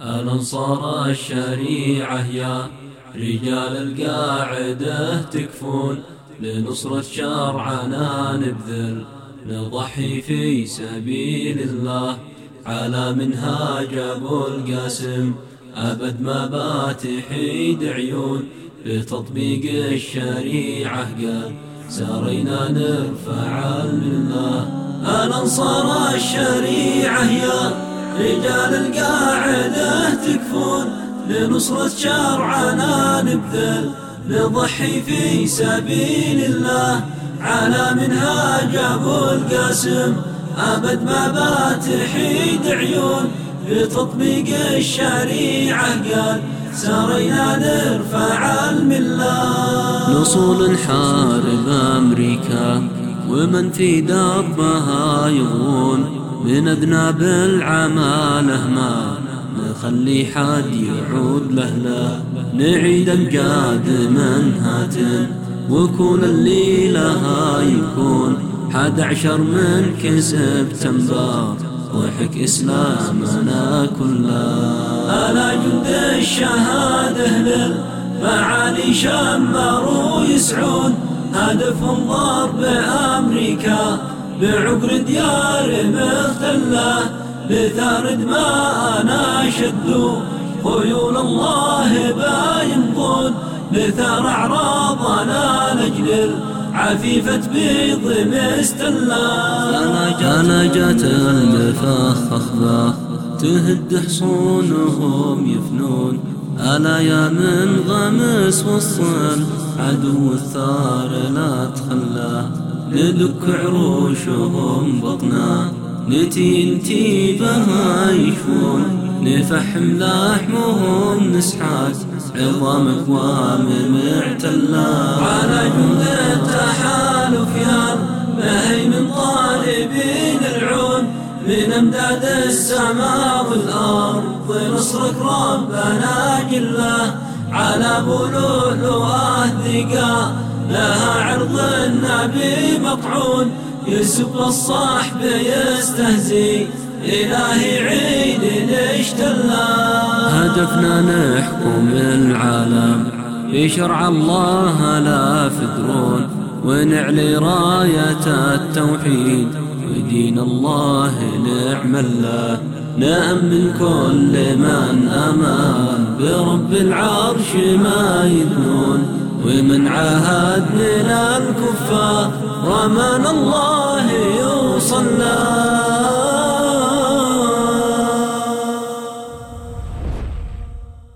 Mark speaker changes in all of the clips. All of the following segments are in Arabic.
Speaker 1: الأنصار الشريعة يا رجال القاعدة تكفون لنصرة شرعنا نبذل نضحي في سبيل الله. على منهاج أبو القاسم أبد ما بات حيد عيون بتطبيق الشريعة قال سارينا نرفع المنة الأنصار الشريعة يا رجال القاعدة تكفون لنصرة شرعنا نبذل نضحي في سبيل الله. على منهاج أبو القاسم أبد ما بات حيد عيون. بتطبيق الشريعة قال سارينا نرفع الملة.
Speaker 2: نصول نحارب أمريكا. ومن في دربها يغون من أذناب العمالة ما نخلي حد يعود له لا. نعيد أمجاد منهاتن وكون اللي لها يكون حد عشر من كسب تنبار ضحك إسلامنا كله.
Speaker 1: أنا جند الشهادة للمعالي شمروا يسعون. هدفهم ضرب أمريكا بعقر ديار مختلة بثار دماءنا شدوا خيول الله بايمضون بثار أعراضنا لجل عفيفة بيض مستلا
Speaker 2: أنا جات المفخ أخباه تهد حصونهم يفنون. ألا يا من غمس والصل عدو الثار لا تخلاه ندك عروشهم بطنا. نتي انتي بها يشفون نفحم لحمهم نسحاق عظام أقوام معتلا
Speaker 1: على جند التحالف يا من طالبين العون. من أمداد السماء والأرض نصرك ربنا جلة. على بلوله ذقا لها عرض النبي مطعون يسب الصاحب يستهزي إلهي عيد اشتلا
Speaker 2: هدفنا نحكم العالم بشرع الله لا فدرون ونعلي راية التوحيد ودين الله نعمل له نأمن كل من أمان برب العرش ما يدنون. ومن عاهد من الكفار رمان الله يوصل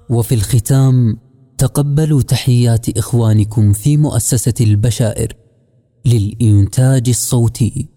Speaker 3: وفي الختام تقبلوا تحيات إخوانكم في مؤسسة البشائر للإنتاج الصوتي.